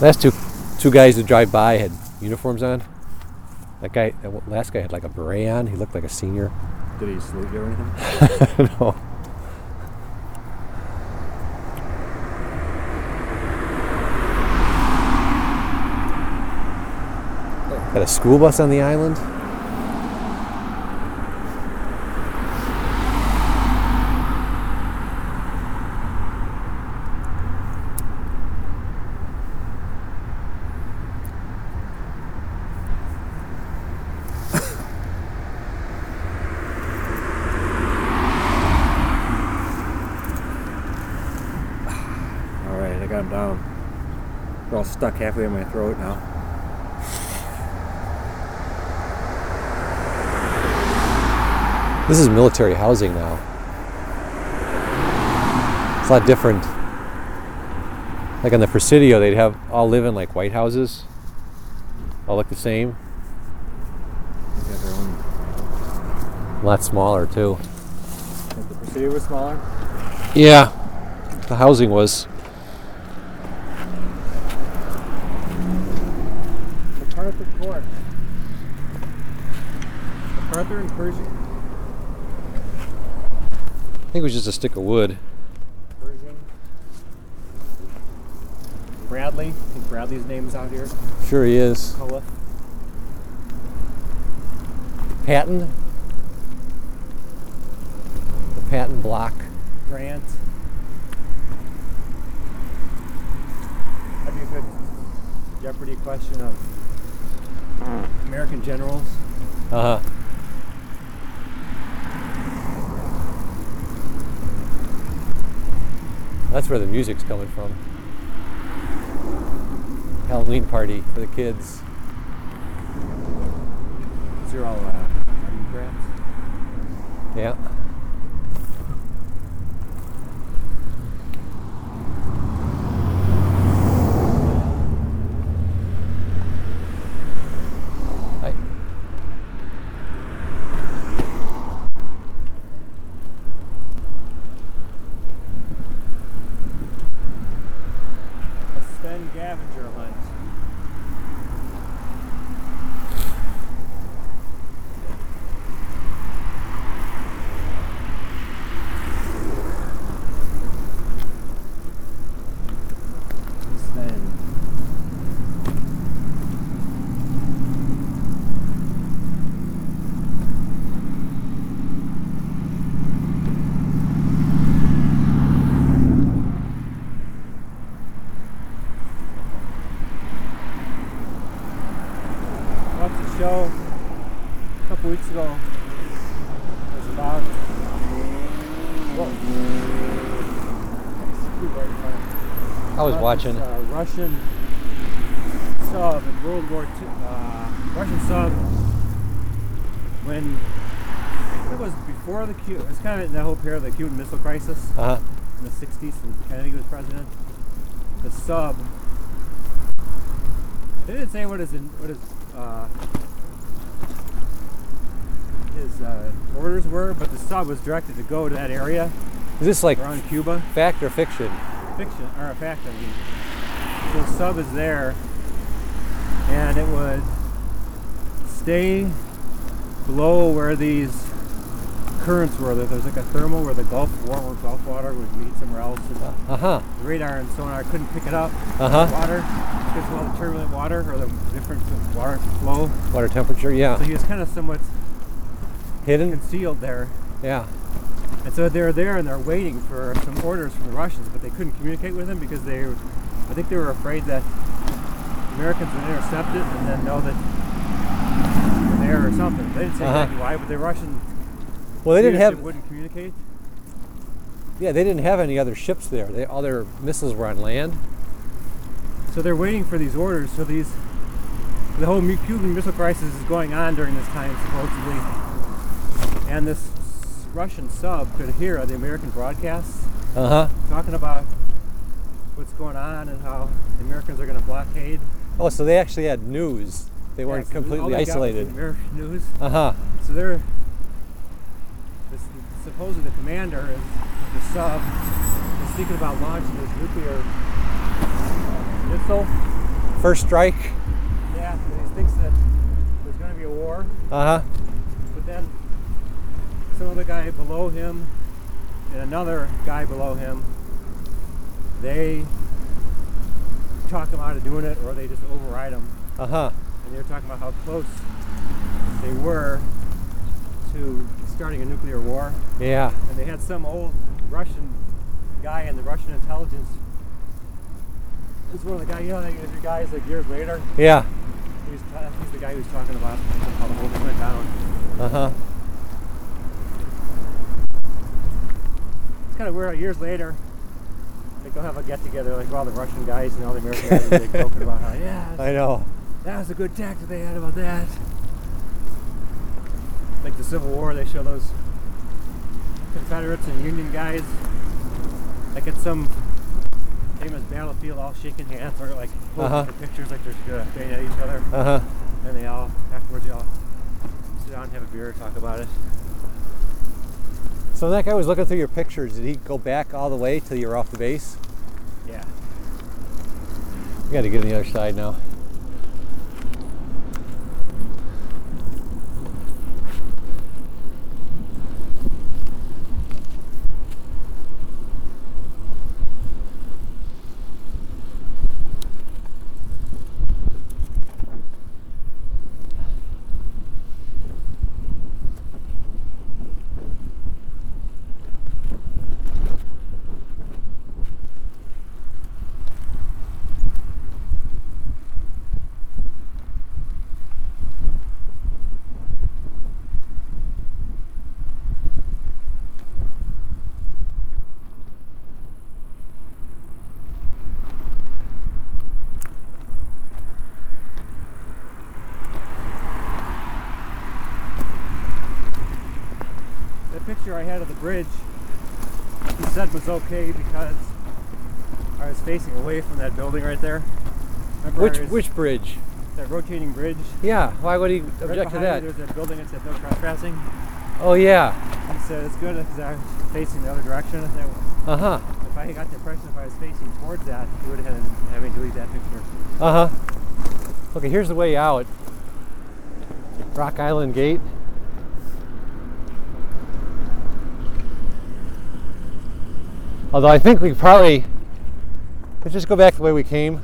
Last two two guys who drive by had uniforms on. That guy, that last guy had like a beret on. He looked like a senior. Did he salute you or anything? no. Got a school bus on the island. All right, I got him down. They're all stuck halfway in my throat now. This is military housing now. It's a lot different. Like on the Presidio, they'd have all live in like white houses, all look the same. They got their own. A lot smaller too. The Presidio was smaller. Yeah, the housing was. And Pershing. I think it was just a stick of wood. Pershing. Bradley. I think Bradley's name's out here. Sure, he is. Cullen. Patton. The Patton block. Grant. That'd be a good Jeopardy question of American generals. Uh huh. That's where the music's coming from. Halloween party for the kids. These are all uh, Democrats. Yeah. Show a couple weeks ago. It was about. Whoa. Right in front of me. I was watching. This, uh, Russian sub in World War II. Uh, Russian sub when it was before the Cu- it was kind of in that whole period of the Cuban Missile Crisis Uh huh. in the 60s when Kennedy was president. The sub. They didn't say what his in, what his uh, his uh, orders were, but the sub was directed to go to that area Is this like around Cuba. fact or fiction? Fiction or a fact, I mean. So the sub is there, and it would stay below where these currents were. There- There's like a thermal where the Gulf warm Gulf water would meet somewhere else. Uh huh. the radar and sonar couldn't pick it up. Uh huh. Water, because of all the turbulent water or the difference of water flow. Water temperature. Yeah. So he was kind of somewhat Hidden. concealed there. Yeah. And so they're there and they're waiting for some orders from the Russians, but they couldn't communicate with them because they, were I think they were afraid that Americans would intercept it and then know that they're there or something. They didn't say Uh-huh. exactly why, but the Russian Well, they didn't have. wouldn't communicate. Yeah, they didn't have any other ships there. They, all their missiles were on land. So they're waiting for these orders. So these, the whole Cuban Missile Crisis is going on during this time supposedly, and this Russian sub could hear the American broadcasts Uh huh. talking about what's going on and how the Americans are going to blockade. Oh, so they actually had news. They weren't so completely they isolated. American news. Uh huh. So they're this, supposedly the commander is the sub is thinking about launching this nuclear missile First strike. Yeah, and he thinks that there's going to be a war. Uh huh. Some other guy below him and another guy below him, they talk him out of doing it or they just override him. Uh huh. And they were talking about how close they were to starting a nuclear war. Yeah. And they had some old Russian guy in the Russian intelligence. This is one of the guys, you know, the guys like years later. Yeah. He was, ta- he's the guy who was talking about how the whole thing went down. Uh huh. It's kind of weird. Years later, like they'll have a get together, like all the Russian guys and all the American guys, like joking about how, yeah, I know. that was a good tactic they had about that. Like the Civil War, they show those Confederates and Union guys, like at some famous battlefield, all shaking hands or like Uh-huh. pictures, like they're uh, banging at each other. Uh huh. And they all afterwards, they all sit down and have a beer, and talk about it. So that guy was looking through your pictures. Did he go back all the way till you were off the base? Yeah. We got to get on the other side now. The picture I had of the bridge, he said was okay because I was facing away from that building right there. Remember Which was- which bridge? that rotating bridge? Yeah. Why would he Right object to that? me, There's that building that said no trespassing. Oh yeah. He said it's good because I was facing the other direction. Uh huh. if I got the impression if I was facing towards that, he would have had had me delete that picture. Uh huh. Okay, here's the way out. Rock Island Gate. Although I think we probably let's just go back the way we came.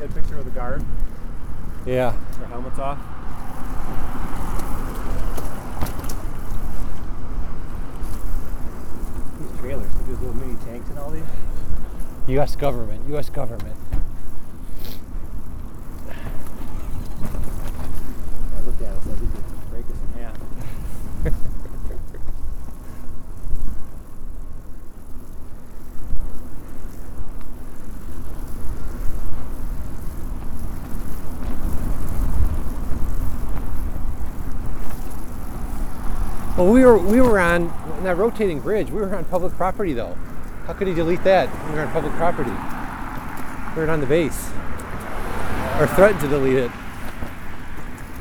A picture of the guard, Yeah. their helmets off. These trailers, look at these little mini tanks and all these. U.S. government. U.S. government. I looked at it, so I think could break us in half. Well, we were we were on that rotating bridge. We were on public property though. How could he delete that? We were on public property. We were on the base, or threatened to delete it.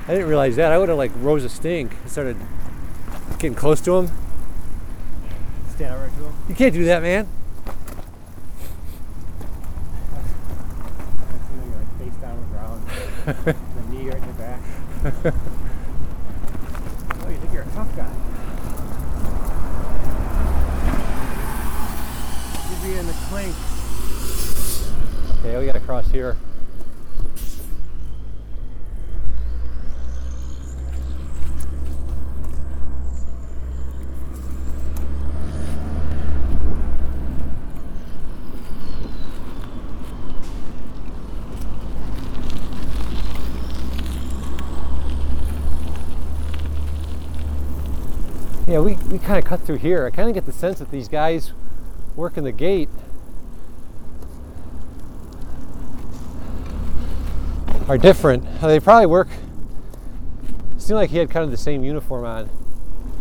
I didn't realize that. I would have like rose a stink and started getting close to him. Stand right to him. You can't do that, man. Know, you're like face down on the ground, the knee right in your back. oh, you think you're a tough guy? In the clink. Okay, we got to cross here. Yeah, we, we kind of cut through here. I kind of get the sense that these guys working the gate are different. They probably work. Seemed like he had kind of the same uniform on.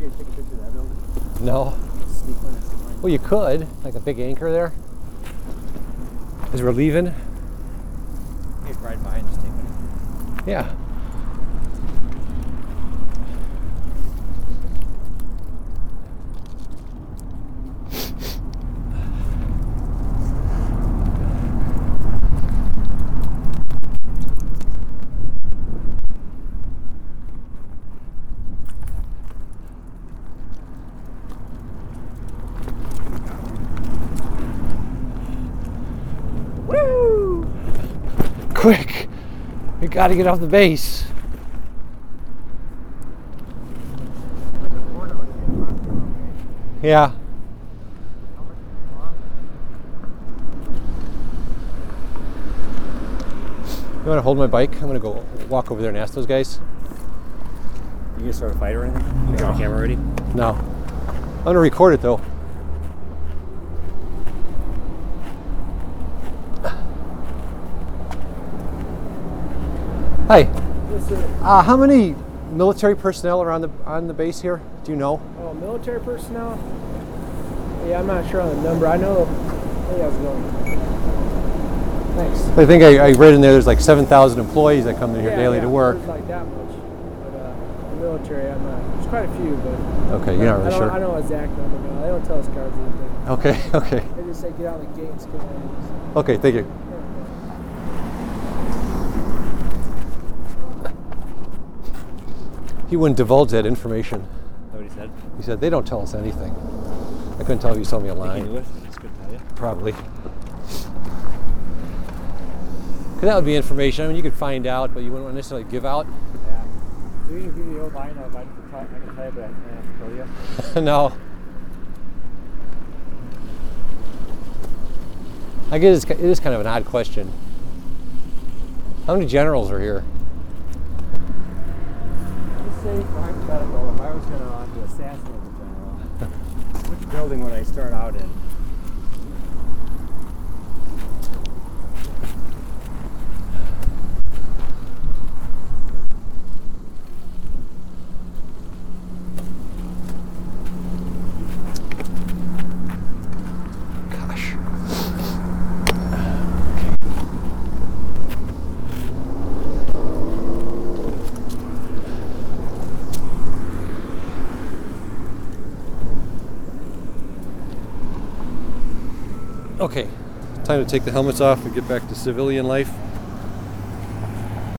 You take a picture of that building. No. Sneak one and sneak one. Well, you could, like a big anchor there. As we're leaving. You quick. We gotta get off the base. Yeah. You want to hold my bike? I'm gonna go walk over there and ask those guys. You gonna start a fight or anything? You got a camera ready? No. I'm gonna record it though. Hi. Yes, sir. Uh, how many military personnel are on the on the base here? Do you know? Oh, military personnel? Yeah, I'm not sure on the number. I know. Hey, how's it going? Thanks. I think I, I read in there there's like 7,000 employees that come in here Yeah, daily yeah, to work. Like that much. But uh, the military, I'm not. There's quite a few, but. Okay, you're not I really don't, sure. I don't know exact number. No, they don't tell us guards anything. Okay, okay, They just say get out of the gates, items. okay. Thank you. He wouldn't divulge that information. That what he said? He said they don't tell us anything. I couldn't tell if he told me a lie. knew it. He just couldn't tell you. Probably. 'Cause that would be information. I mean, you could find out, but you wouldn't necessarily give out. Yeah. So you can give you a line of I can tell, I can tell you, but I can't tell you. no. I guess it's, it is kind of an odd question. How many generals are here? Just say hypothetical, if I was gonna uh, to assassinate the general, which building would I start out in? Gosh. Okay, time to take the helmets off and get back to civilian life.